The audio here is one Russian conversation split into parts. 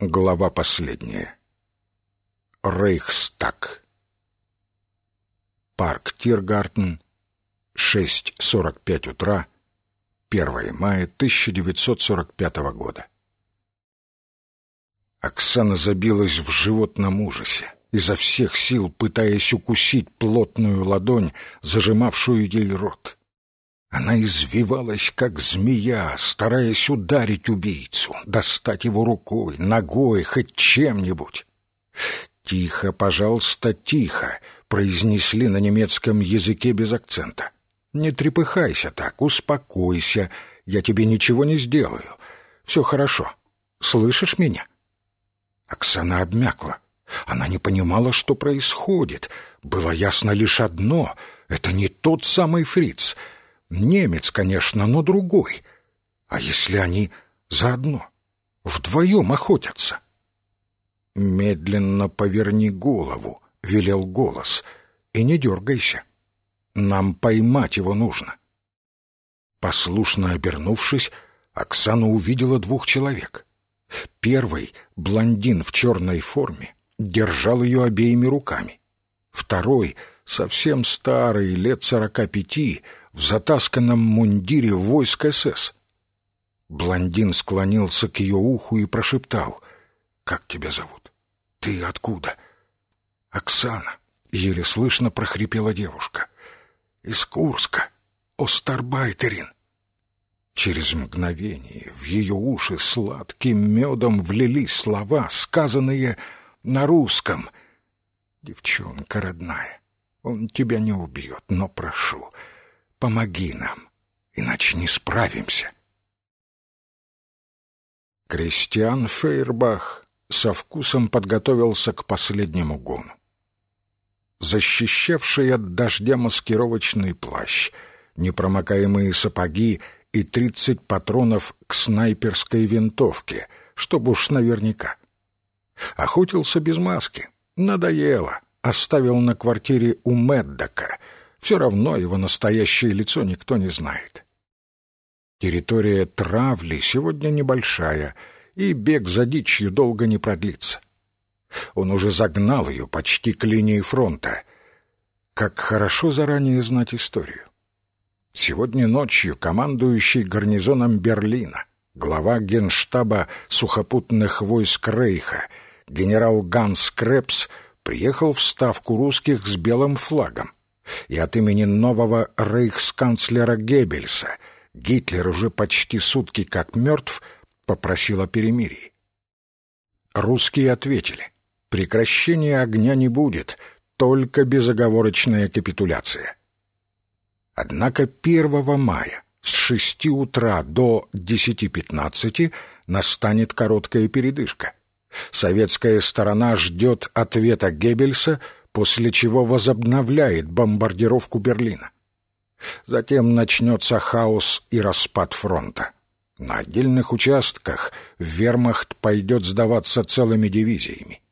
Глава последняя. Рейхстаг. Парк Тиргартен. 6.45 утра. 1 мая 1945 года. Оксана забилась в животном ужасе, изо всех сил пытаясь укусить плотную ладонь, зажимавшую ей рот. Она извивалась, как змея, стараясь ударить убийцу, достать его рукой, ногой, хоть чем-нибудь. «Тихо, пожалуйста, тихо», — произнесли на немецком языке без акцента. «Не трепыхайся так, успокойся, я тебе ничего не сделаю. Все хорошо. Слышишь меня?» Оксана обмякла. Она не понимала, что происходит. Было ясно лишь одно — это не тот самый фриц — Немец, конечно, но другой. А если они заодно, вдвоем охотятся? «Медленно поверни голову», — велел голос, — «и не дергайся. Нам поймать его нужно». Послушно обернувшись, Оксана увидела двух человек. Первый, блондин в черной форме, держал ее обеими руками. Второй, совсем старый, лет сорока пяти, в затасканном мундире войск СС. Блондин склонился к ее уху и прошептал. «Как тебя зовут? Ты откуда?» «Оксана», — еле слышно прохрипела девушка. «Из Курска, Остарбайтерин». Через мгновение в ее уши сладким медом влились слова, сказанные на русском. «Девчонка родная, он тебя не убьет, но прошу, помоги нам, иначе не справимся. Кристиан Фейербах со вкусом подготовился к последнему гону. Защищавший от дождя маскировочный плащ, непромокаемые сапоги и тридцать патронов к снайперской винтовке, чтобы уж наверняка. Охотился без маски. Надоело. Оставил на квартире у Меддока — все равно его настоящее лицо никто не знает. Территория травли сегодня небольшая, и бег за дичью долго не продлится. Он уже загнал ее почти к линии фронта. Как хорошо заранее знать историю. Сегодня ночью командующий гарнизоном Берлина, глава генштаба сухопутных войск Рейха, генерал Ганс Крепс приехал в ставку русских с белым флагом и от имени нового рейхсканцлера Геббельса Гитлер уже почти сутки как мертв попросил о перемирии. Русские ответили, прекращения огня не будет, только безоговорочная капитуляция. Однако 1 мая с 6 утра до 10.15 настанет короткая передышка. Советская сторона ждет ответа Геббельса — после чего возобновляет бомбардировку Берлина. Затем начнется хаос и распад фронта. На отдельных участках вермахт пойдет сдаваться целыми дивизиями,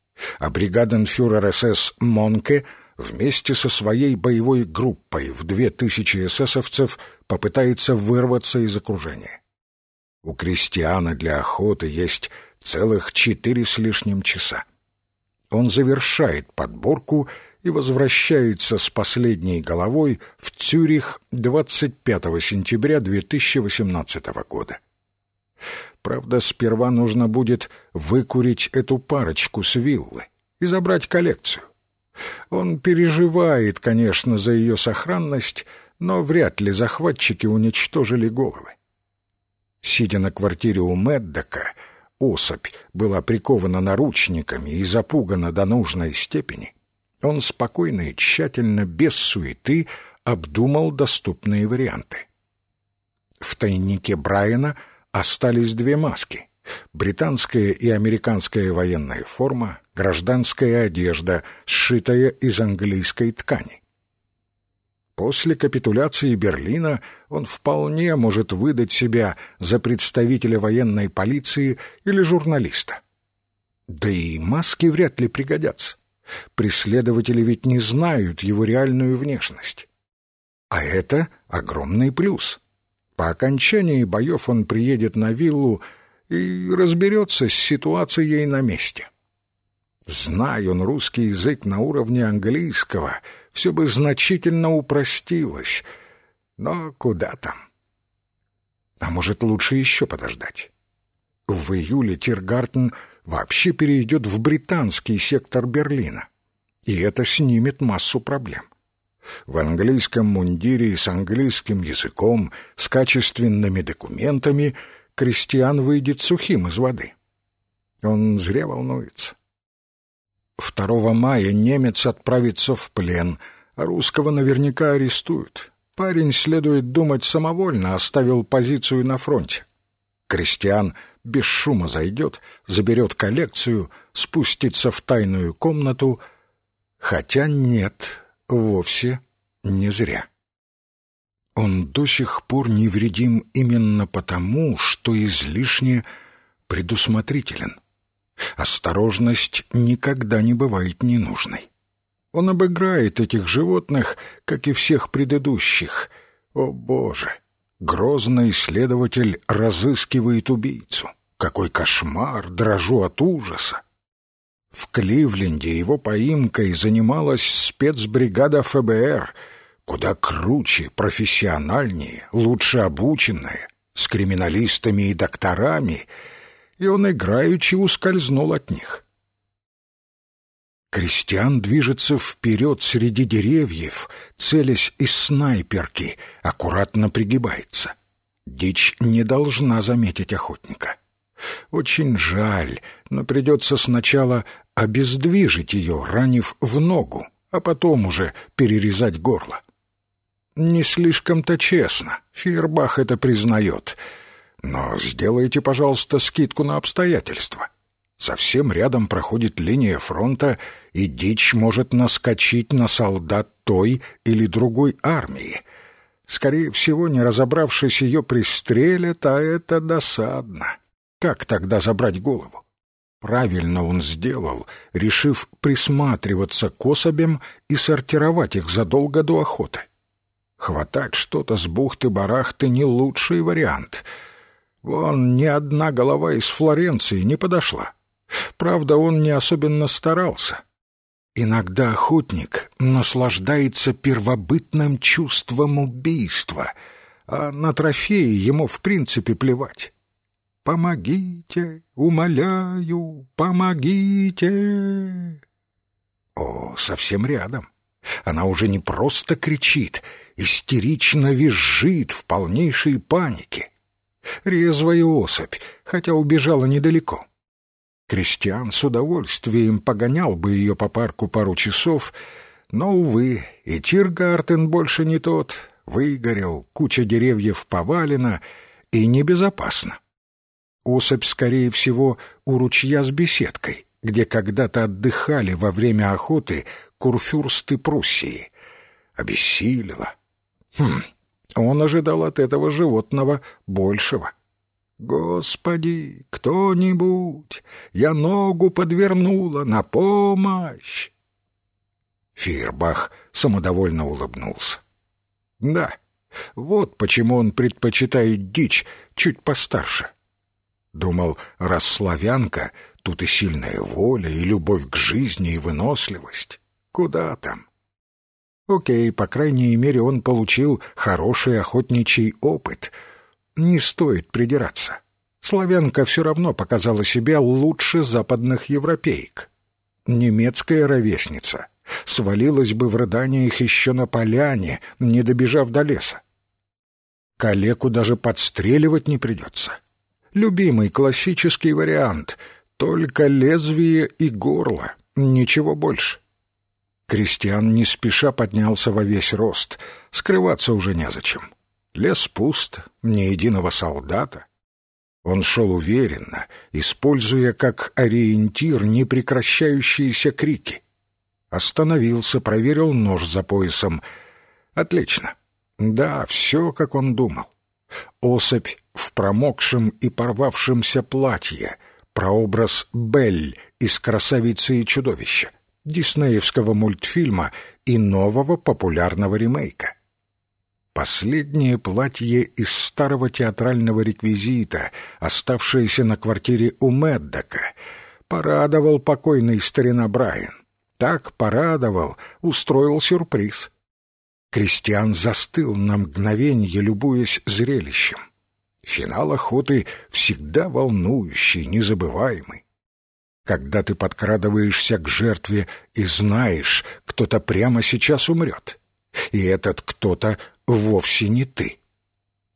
а бригаденфюрер СС Монке вместе со своей боевой группой в две тысячи эсэсовцев попытается вырваться из окружения. У крестьяна для охоты есть целых четыре с лишним часа он завершает подборку и возвращается с последней головой в Цюрих 25 сентября 2018 года. Правда, сперва нужно будет выкурить эту парочку с виллы и забрать коллекцию. Он переживает, конечно, за ее сохранность, но вряд ли захватчики уничтожили головы. Сидя на квартире у Меддока, особь была прикована наручниками и запугана до нужной степени, он спокойно и тщательно, без суеты, обдумал доступные варианты. В тайнике Брайана остались две маски — британская и американская военная форма, гражданская одежда, сшитая из английской ткани. После капитуляции Берлина он вполне может выдать себя за представителя военной полиции или журналиста. Да и маски вряд ли пригодятся. Преследователи ведь не знают его реальную внешность. А это огромный плюс. По окончании боев он приедет на виллу и разберется с ситуацией на месте. Зная он русский язык на уровне английского, все бы значительно упростилось. Но куда там? А может, лучше еще подождать? В июле Тиргартен вообще перейдет в британский сектор Берлина, и это снимет массу проблем. В английском мундире с английским языком, с качественными документами крестьян выйдет сухим из воды. Он зря волнуется. 2 мая немец отправится в плен, а русского наверняка арестуют. Парень, следует думать, самовольно оставил позицию на фронте. Крестьян без шума зайдет, заберет коллекцию, спустится в тайную комнату, хотя нет, вовсе не зря. Он до сих пор невредим именно потому, что излишне предусмотрителен. Осторожность никогда не бывает ненужной. Он обыграет этих животных, как и всех предыдущих. О, Боже! Грозный следователь разыскивает убийцу. Какой кошмар! Дрожу от ужаса. В Кливленде его поимкой занималась спецбригада ФБР, куда круче, профессиональнее, лучше обученная, с криминалистами и докторами — и он играючи ускользнул от них. Кристиан движется вперед среди деревьев, целясь из снайперки, аккуратно пригибается. Дичь не должна заметить охотника. Очень жаль, но придется сначала обездвижить ее, ранив в ногу, а потом уже перерезать горло. Не слишком-то честно, Фейербах это признает — но сделайте, пожалуйста, скидку на обстоятельства. Совсем рядом проходит линия фронта, и дичь может наскочить на солдат той или другой армии. Скорее всего, не разобравшись, ее пристрелят, а это досадно. Как тогда забрать голову? Правильно он сделал, решив присматриваться к особям и сортировать их задолго до охоты. Хватать что-то с бухты-барахты — не лучший вариант — Вон ни одна голова из Флоренции не подошла. Правда, он не особенно старался. Иногда охотник наслаждается первобытным чувством убийства, а на трофеи ему в принципе плевать. «Помогите, умоляю, помогите!» О, совсем рядом. Она уже не просто кричит, истерично визжит в полнейшей панике резвая особь, хотя убежала недалеко. Кристиан с удовольствием погонял бы ее по парку пару часов, но, увы, и Тиргартен больше не тот, выгорел, куча деревьев повалена и небезопасно. Особь, скорее всего, у ручья с беседкой, где когда-то отдыхали во время охоты курфюрсты Пруссии. Обессилила. Хм, он ожидал от этого животного большего. «Господи, кто-нибудь! Я ногу подвернула! На помощь!» Фирбах самодовольно улыбнулся. «Да, вот почему он предпочитает дичь чуть постарше. Думал, раз славянка, тут и сильная воля, и любовь к жизни, и выносливость. Куда там? Окей, по крайней мере, он получил хороший охотничий опыт. Не стоит придираться. Славянка все равно показала себя лучше западных европеек. Немецкая ровесница свалилась бы в рыданиях еще на поляне, не добежав до леса. Калеку даже подстреливать не придется. Любимый классический вариант — только лезвие и горло, ничего больше. Крестьян не спеша поднялся во весь рост. Скрываться уже незачем. Лес пуст, ни единого солдата. Он шел уверенно, используя как ориентир непрекращающиеся крики. Остановился, проверил нож за поясом. Отлично. Да, все, как он думал. Особь в промокшем и порвавшемся платье, прообраз Бель из «Красавицы и чудовища» диснеевского мультфильма и нового популярного ремейка. Последнее платье из старого театрального реквизита, оставшееся на квартире у Меддока, порадовал покойный старина Брайан. Так порадовал, устроил сюрприз. Кристиан застыл на мгновенье, любуясь зрелищем. Финал охоты всегда волнующий, незабываемый. Когда ты подкрадываешься к жертве и знаешь, кто-то прямо сейчас умрет, и этот кто-то вовсе не ты.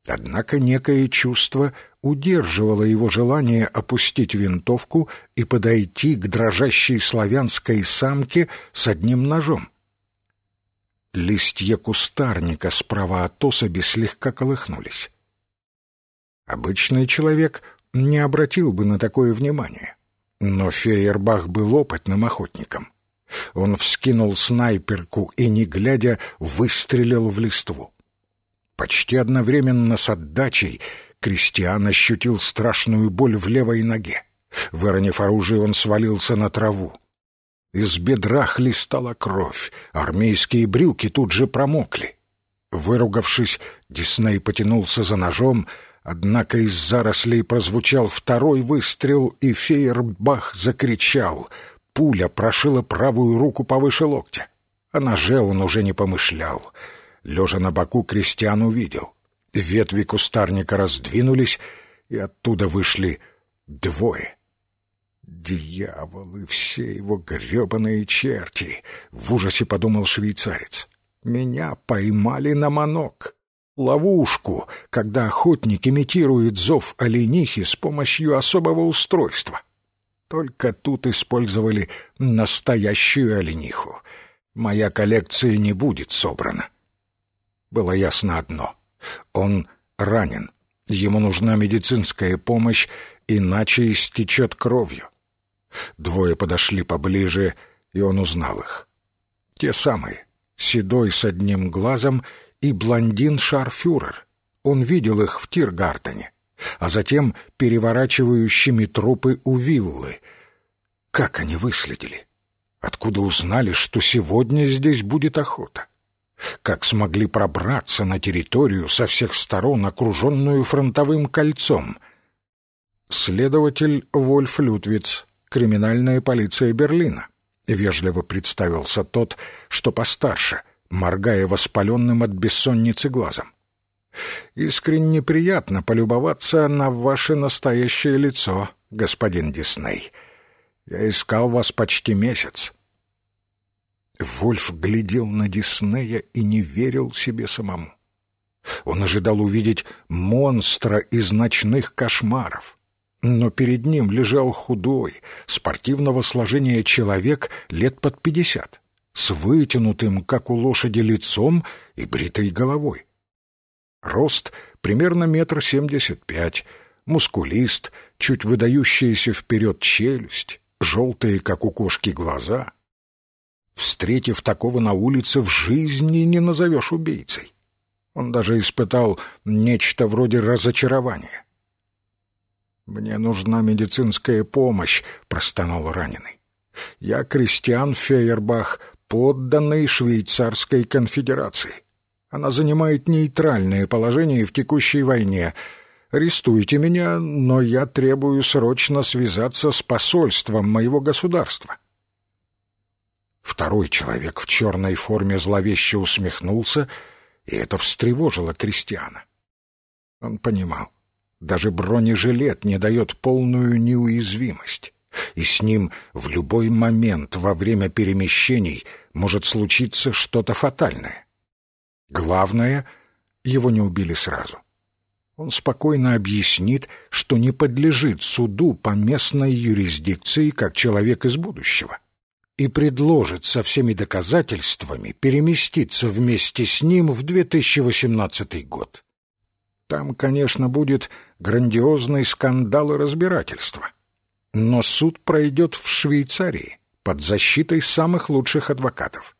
Однако некое чувство удерживало его желание опустить винтовку и подойти к дрожащей славянской самке с одним ножом. Листья кустарника справа от особи слегка колыхнулись. Обычный человек не обратил бы на такое внимание. Но Фейербах был опытным охотником. Он вскинул снайперку и, не глядя, выстрелил в листву. Почти одновременно с отдачей Кристиан ощутил страшную боль в левой ноге. Выронив оружие, он свалился на траву. Из бедра хлестала кровь, армейские брюки тут же промокли. Выругавшись, Дисней потянулся за ножом, однако из зарослей прозвучал второй выстрел, и Фейербах закричал. Пуля прошила правую руку повыше локтя. О ноже он уже не помышлял — Лежа на боку, Кристиан увидел. Ветви кустарника раздвинулись, и оттуда вышли двое. «Дьяволы, все его гребаные черти!» — в ужасе подумал швейцарец. «Меня поймали на манок!» Ловушку, когда охотник имитирует зов оленихи с помощью особого устройства. Только тут использовали настоящую олениху. Моя коллекция не будет собрана было ясно одно. Он ранен. Ему нужна медицинская помощь, иначе истечет кровью. Двое подошли поближе, и он узнал их. Те самые, седой с одним глазом и блондин-шарфюрер. Он видел их в Тиргартене, а затем переворачивающими трупы у виллы. Как они выследили? Откуда узнали, что сегодня здесь будет охота? как смогли пробраться на территорию со всех сторон, окруженную фронтовым кольцом. Следователь Вольф Лютвиц, криминальная полиция Берлина. Вежливо представился тот, что постарше, моргая воспаленным от бессонницы глазом. «Искренне приятно полюбоваться на ваше настоящее лицо, господин Дисней. Я искал вас почти месяц. Вольф глядел на Диснея и не верил себе самому. Он ожидал увидеть монстра из ночных кошмаров. Но перед ним лежал худой, спортивного сложения человек лет под пятьдесят, с вытянутым, как у лошади, лицом и бритой головой. Рост примерно метр семьдесят пять, мускулист, чуть выдающаяся вперед челюсть, желтые, как у кошки, глаза — Встретив такого на улице, в жизни не назовешь убийцей. Он даже испытал нечто вроде разочарования. «Мне нужна медицинская помощь», — простонал раненый. «Я Кристиан Фейербах, подданный Швейцарской конфедерации. Она занимает нейтральное положение в текущей войне. Арестуйте меня, но я требую срочно связаться с посольством моего государства». Второй человек в черной форме зловеще усмехнулся, и это встревожило Кристиана. Он понимал, даже бронежилет не дает полную неуязвимость, и с ним в любой момент во время перемещений может случиться что-то фатальное. Главное, его не убили сразу. Он спокойно объяснит, что не подлежит суду по местной юрисдикции как человек из будущего — и предложит со всеми доказательствами переместиться вместе с ним в 2018 год. Там, конечно, будет грандиозный скандал и разбирательство. Но суд пройдет в Швейцарии под защитой самых лучших адвокатов.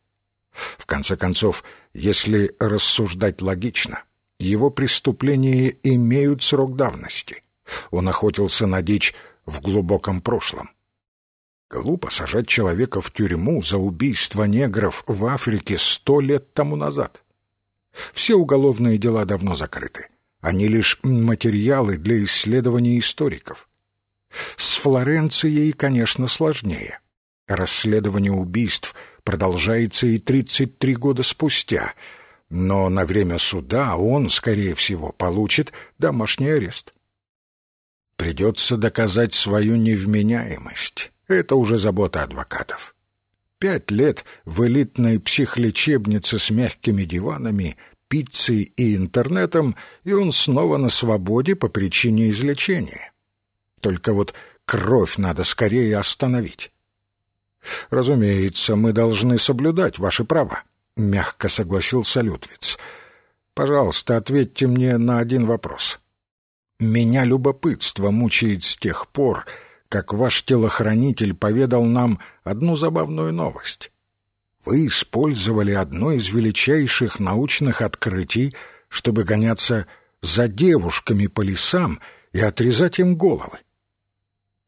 В конце концов, если рассуждать логично, его преступления имеют срок давности. Он охотился на дичь в глубоком прошлом. Глупо сажать человека в тюрьму за убийство негров в Африке сто лет тому назад. Все уголовные дела давно закрыты. Они лишь материалы для исследований историков. С Флоренцией, конечно, сложнее. Расследование убийств продолжается и 33 года спустя, но на время суда он, скорее всего, получит домашний арест. Придется доказать свою невменяемость. Это уже забота адвокатов. Пять лет в элитной психлечебнице с мягкими диванами, пиццей и интернетом, и он снова на свободе по причине излечения. Только вот кровь надо скорее остановить. «Разумеется, мы должны соблюдать ваши права», — мягко согласился Лютвиц. «Пожалуйста, ответьте мне на один вопрос. Меня любопытство мучает с тех пор, как ваш телохранитель поведал нам одну забавную новость. Вы использовали одно из величайших научных открытий, чтобы гоняться за девушками по лесам и отрезать им головы.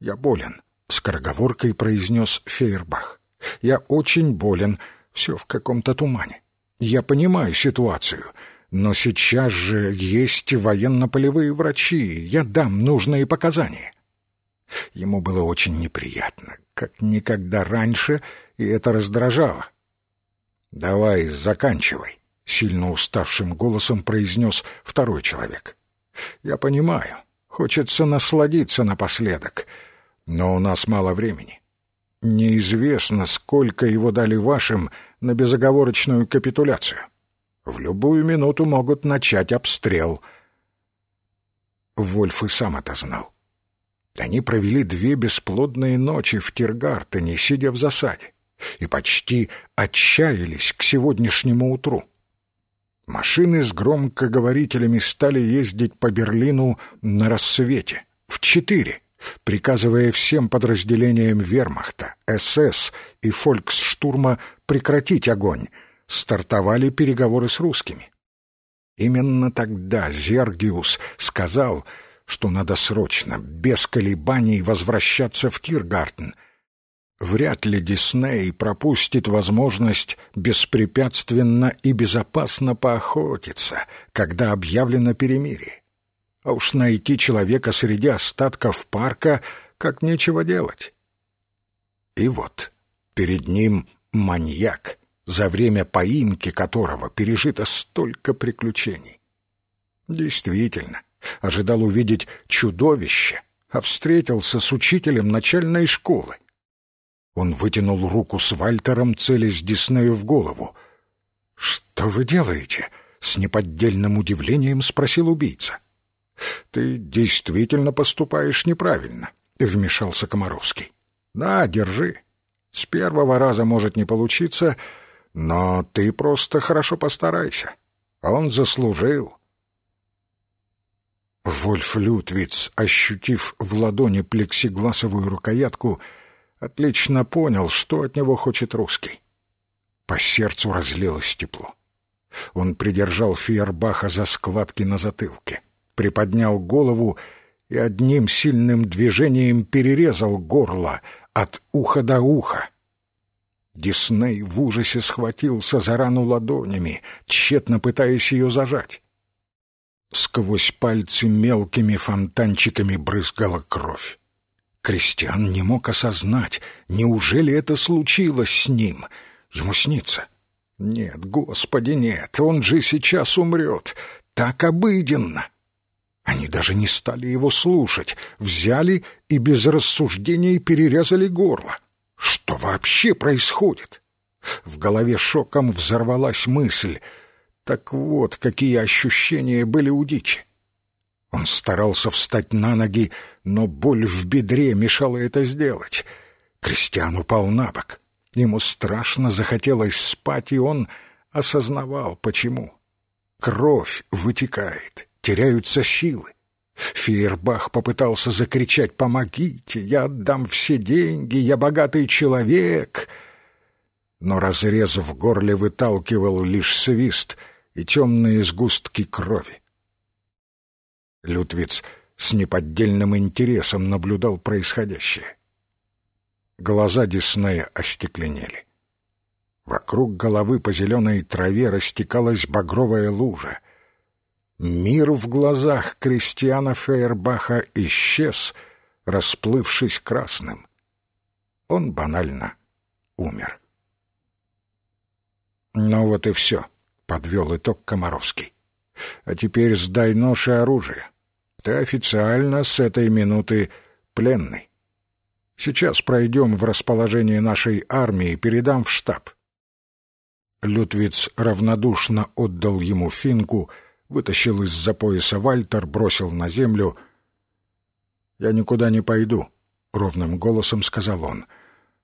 «Я болен», — скороговоркой произнес Фейербах. «Я очень болен, все в каком-то тумане. Я понимаю ситуацию, но сейчас же есть военно-полевые врачи, я дам нужные показания». Ему было очень неприятно, как никогда раньше, и это раздражало. «Давай, заканчивай», — сильно уставшим голосом произнес второй человек. «Я понимаю, хочется насладиться напоследок, но у нас мало времени. Неизвестно, сколько его дали вашим на безоговорочную капитуляцию. В любую минуту могут начать обстрел». Вольф и сам это знал. Они провели две бесплодные ночи в Тиргартене, сидя в засаде, и почти отчаялись к сегодняшнему утру. Машины с громкоговорителями стали ездить по Берлину на рассвете, в четыре, приказывая всем подразделениям вермахта, СС и фольксштурма прекратить огонь, стартовали переговоры с русскими. Именно тогда Зергиус сказал — что надо срочно, без колебаний, возвращаться в Тиргартен. Вряд ли Дисней пропустит возможность беспрепятственно и безопасно поохотиться, когда объявлено перемирие. А уж найти человека среди остатков парка как нечего делать. И вот перед ним маньяк, за время поимки которого пережито столько приключений. Действительно, ожидал увидеть чудовище, а встретился с учителем начальной школы. Он вытянул руку с Вальтером, целясь Диснею в голову. «Что вы делаете?» — с неподдельным удивлением спросил убийца. «Ты действительно поступаешь неправильно», — вмешался Комаровский. «Да, держи. С первого раза может не получиться, но ты просто хорошо постарайся. Он заслужил». Вольф Лютвиц, ощутив в ладони плексигласовую рукоятку, отлично понял, что от него хочет русский. По сердцу разлилось тепло. Он придержал Фейербаха за складки на затылке, приподнял голову и одним сильным движением перерезал горло от уха до уха. Дисней в ужасе схватился за рану ладонями, тщетно пытаясь ее зажать. Сквозь пальцы мелкими фонтанчиками брызгала кровь. Кристиан не мог осознать, неужели это случилось с ним. Ему снится. Нет, господи, нет, он же сейчас умрет. Так обыденно. Они даже не стали его слушать, взяли и без рассуждений перерезали горло. Что вообще происходит? В голове шоком взорвалась мысль — так вот, какие ощущения были у дичи. Он старался встать на ноги, но боль в бедре мешала это сделать. Кристиан упал на бок. Ему страшно захотелось спать, и он осознавал, почему. Кровь вытекает, теряются силы. Фейербах попытался закричать «Помогите! Я отдам все деньги! Я богатый человек!» Но разрез в горле выталкивал лишь свист — и темные сгустки крови. Лютвиц с неподдельным интересом наблюдал происходящее. Глаза Диснея остекленели. Вокруг головы по зеленой траве растекалась багровая лужа. Мир в глазах Кристиана Фейербаха исчез, расплывшись красным. Он банально умер. «Ну вот и все», — подвел итог Комаровский. «А теперь сдай нож и оружие. Ты официально с этой минуты пленный. Сейчас пройдем в расположение нашей армии и передам в штаб». Лютвиц равнодушно отдал ему финку, вытащил из-за пояса Вальтер, бросил на землю. «Я никуда не пойду», — ровным голосом сказал он.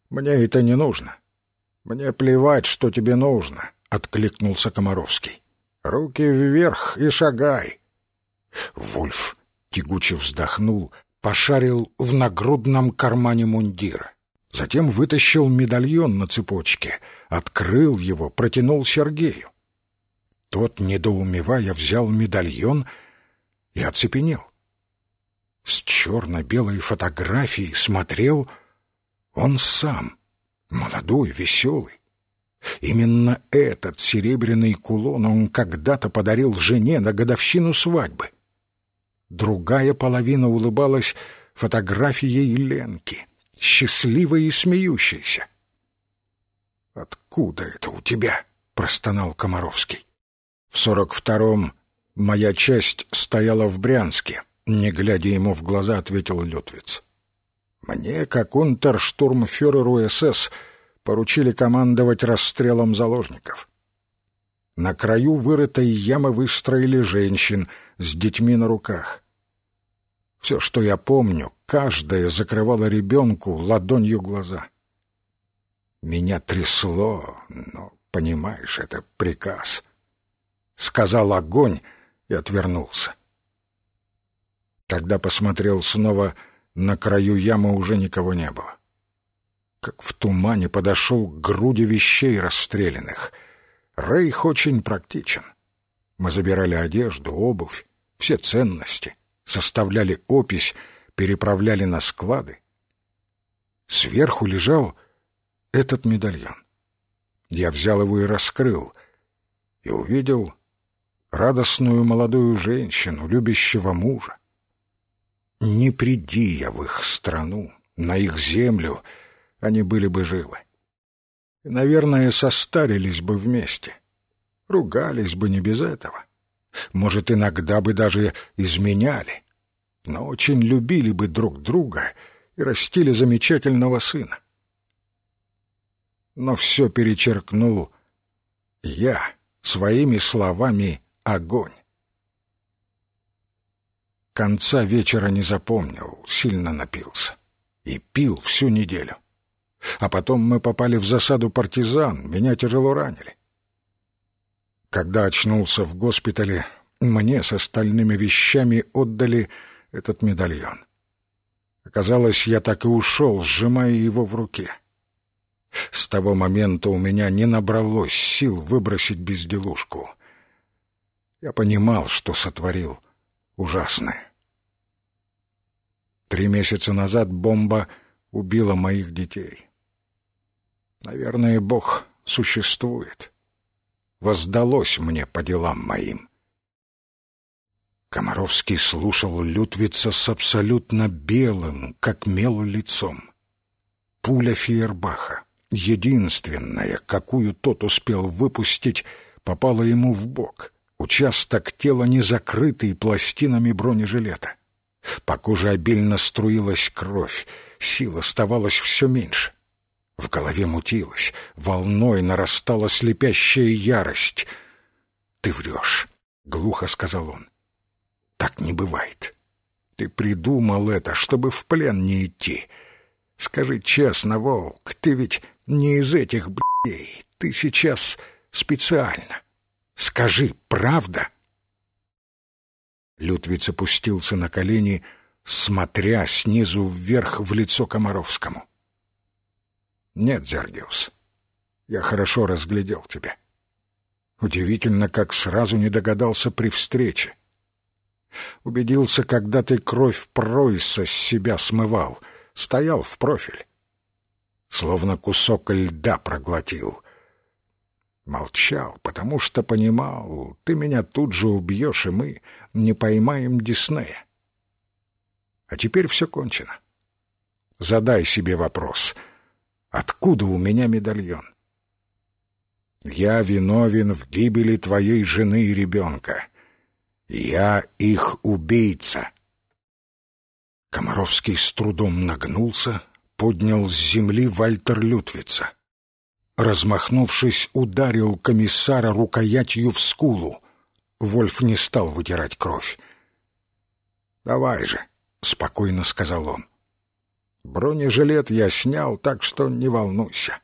«Мне это не нужно. «Мне плевать, что тебе нужно», — откликнулся Комаровский. «Руки вверх и шагай». Вульф тягуче вздохнул, пошарил в нагрудном кармане мундира. Затем вытащил медальон на цепочке, открыл его, протянул Сергею. Тот, недоумевая, взял медальон и оцепенел. С черно-белой фотографией смотрел он сам молодой, веселый. Именно этот серебряный кулон он когда-то подарил жене на годовщину свадьбы. Другая половина улыбалась фотографией Ленки, счастливой и смеющейся. «Откуда это у тебя?» — простонал Комаровский. «В сорок втором моя часть стояла в Брянске», — не глядя ему в глаза, ответил Лютвиц. Мне, как унтерштурмфюреру СС, поручили командовать расстрелом заложников. На краю вырытой ямы выстроили женщин с детьми на руках. Все, что я помню, каждая закрывала ребенку ладонью глаза. Меня трясло, но, понимаешь, это приказ. Сказал огонь и отвернулся. Тогда посмотрел снова на краю ямы уже никого не было. Как в тумане подошел к груди вещей расстрелянных. Рейх очень практичен. Мы забирали одежду, обувь, все ценности, составляли опись, переправляли на склады. Сверху лежал этот медальон. Я взял его и раскрыл, и увидел радостную молодую женщину, любящего мужа. Не приди я в их страну, на их землю, они были бы живы. Наверное, состарились бы вместе. Ругались бы не без этого. Может, иногда бы даже изменяли. Но очень любили бы друг друга и растили замечательного сына. Но все перечеркнул я своими словами огонь. Конца вечера не запомнил, сильно напился. И пил всю неделю. А потом мы попали в засаду партизан, меня тяжело ранили. Когда очнулся в госпитале, мне с остальными вещами отдали этот медальон. Оказалось, я так и ушел, сжимая его в руке. С того момента у меня не набралось сил выбросить безделушку. Я понимал, что сотворил ужасное. Три месяца назад бомба убила моих детей. Наверное, Бог существует. Воздалось мне по делам моим. Комаровский слушал Лютвица с абсолютно белым, как мел лицом. Пуля Фейербаха, единственная, какую тот успел выпустить, попала ему в бок. Участок тела не закрытый пластинами бронежилета. По коже обильно струилась кровь, сил оставалось все меньше. В голове мутилась, волной нарастала слепящая ярость. «Ты врешь», — глухо сказал он. «Так не бывает. Ты придумал это, чтобы в плен не идти. Скажи честно, Волк, ты ведь не из этих блядей. Ты сейчас специально. Скажи, правда?» Лютвиц опустился на колени, смотря снизу вверх в лицо Комаровскому. «Нет, Зергиус, я хорошо разглядел тебя. Удивительно, как сразу не догадался при встрече. Убедился, когда ты кровь Пройса с себя смывал, стоял в профиль. Словно кусок льда проглотил. Молчал, потому что понимал, ты меня тут же убьешь, и мы не поймаем Диснея. А теперь все кончено. Задай себе вопрос, откуда у меня медальон? Я виновен в гибели твоей жены и ребенка. Я их убийца. Комаровский с трудом нагнулся, поднял с земли Вальтер Лютвица. Размахнувшись, ударил комиссара рукоятью в скулу. Вольф не стал вытирать кровь. «Давай же», — спокойно сказал он. «Бронежилет я снял, так что не волнуйся.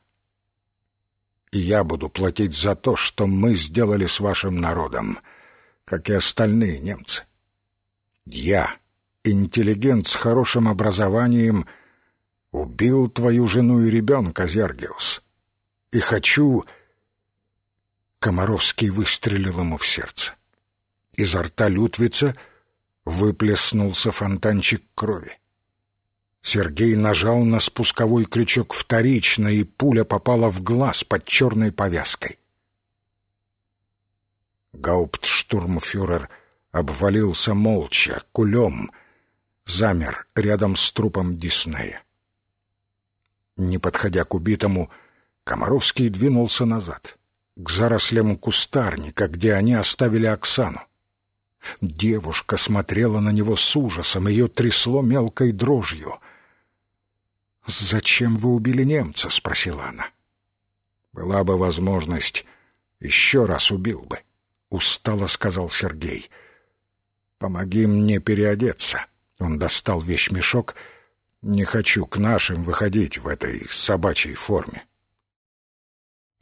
И я буду платить за то, что мы сделали с вашим народом, как и остальные немцы. Я, интеллигент с хорошим образованием, убил твою жену и ребенка, Зергиус и хочу...» Комаровский выстрелил ему в сердце. Изо рта Лютвица выплеснулся фонтанчик крови. Сергей нажал на спусковой крючок вторично, и пуля попала в глаз под черной повязкой. Гауптштурмфюрер обвалился молча, кулем, замер рядом с трупом Диснея. Не подходя к убитому, Комаровский двинулся назад, к зарослям кустарника, где они оставили Оксану. Девушка смотрела на него с ужасом, ее трясло мелкой дрожью. «Зачем вы убили немца?» — спросила она. «Была бы возможность, еще раз убил бы», — устало сказал Сергей. «Помоги мне переодеться». Он достал вещмешок. «Не хочу к нашим выходить в этой собачьей форме».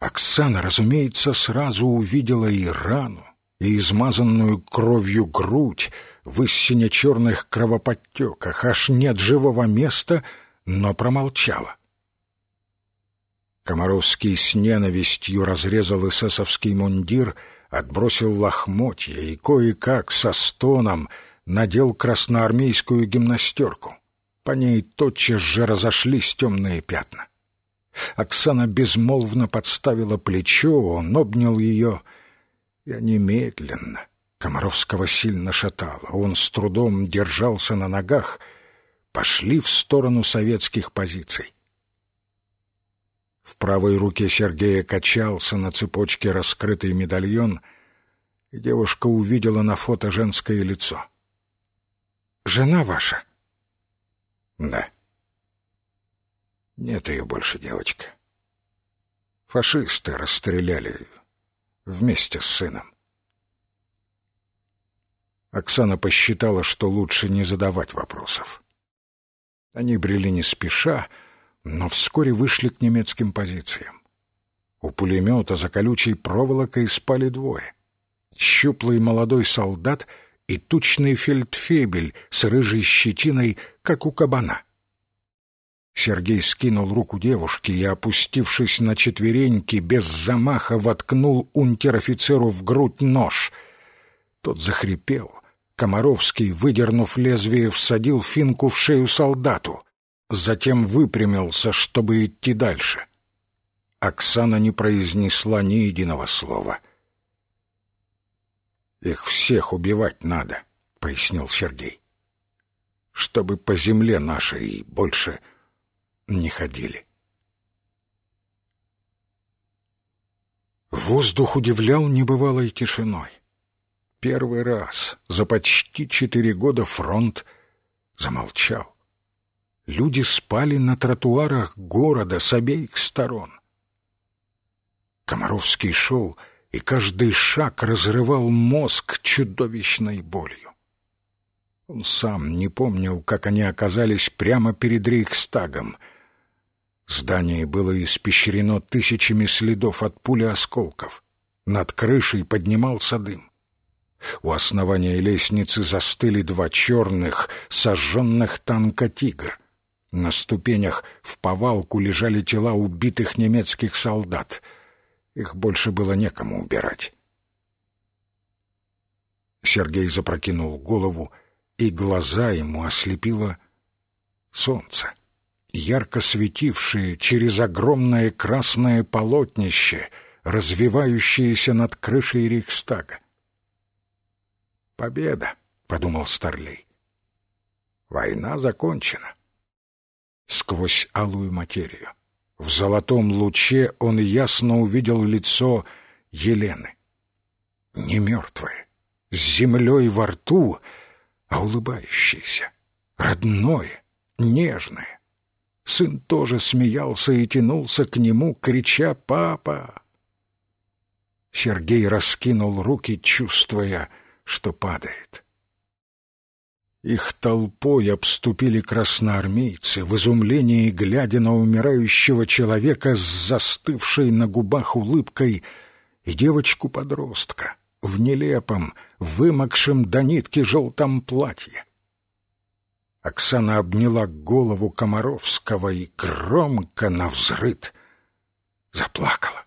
Оксана, разумеется, сразу увидела и рану, и измазанную кровью грудь в истине черных кровоподтеках, аж нет живого места, но промолчала. Комаровский с ненавистью разрезал эсэсовский мундир, отбросил лохмотья и кое-как со стоном надел красноармейскую гимнастерку. По ней тотчас же разошлись темные пятна. Оксана безмолвно подставила плечо, он обнял ее. И они медленно, Комаровского сильно шатало, он с трудом держался на ногах, пошли в сторону советских позиций. В правой руке Сергея качался на цепочке раскрытый медальон, и девушка увидела на фото женское лицо. «Жена ваша?» «Да». Нет ее больше, девочка. Фашисты расстреляли вместе с сыном. Оксана посчитала, что лучше не задавать вопросов. Они брели не спеша, но вскоре вышли к немецким позициям. У пулемета за колючей проволокой спали двое. Щуплый молодой солдат и тучный фельдфебель с рыжей щетиной, как у кабана — Сергей скинул руку девушки и, опустившись на четвереньки, без замаха воткнул унтер-офицеру в грудь нож. Тот захрипел. Комаровский, выдернув лезвие, всадил финку в шею солдату. Затем выпрямился, чтобы идти дальше. Оксана не произнесла ни единого слова. «Их всех убивать надо», — пояснил Сергей. «Чтобы по земле нашей больше...» не ходили. Воздух удивлял небывалой тишиной. Первый раз за почти четыре года фронт замолчал. Люди спали на тротуарах города с обеих сторон. Комаровский шел, и каждый шаг разрывал мозг чудовищной болью. Он сам не помнил, как они оказались прямо перед Рейхстагом — Здание было испещрено тысячами следов от пули осколков. Над крышей поднимался дым. У основания лестницы застыли два черных, сожженных танка «Тигр». На ступенях в повалку лежали тела убитых немецких солдат. Их больше было некому убирать. Сергей запрокинул голову, и глаза ему ослепило солнце ярко светившие через огромное красное полотнище развивающиеся над крышей Рейхстага. «Победа!» — подумал Старлей. «Война закончена». Сквозь алую материю. В золотом луче он ясно увидел лицо Елены. Не мертвое, с землей во рту, а улыбающееся, родное, нежное. Сын тоже смеялся и тянулся к нему, крича «Папа!». Сергей раскинул руки, чувствуя, что падает. Их толпой обступили красноармейцы, в изумлении глядя на умирающего человека с застывшей на губах улыбкой и девочку-подростка в нелепом, вымокшем до нитки желтом платье. Оксана обняла голову Комаровского и громко навзрыд заплакала.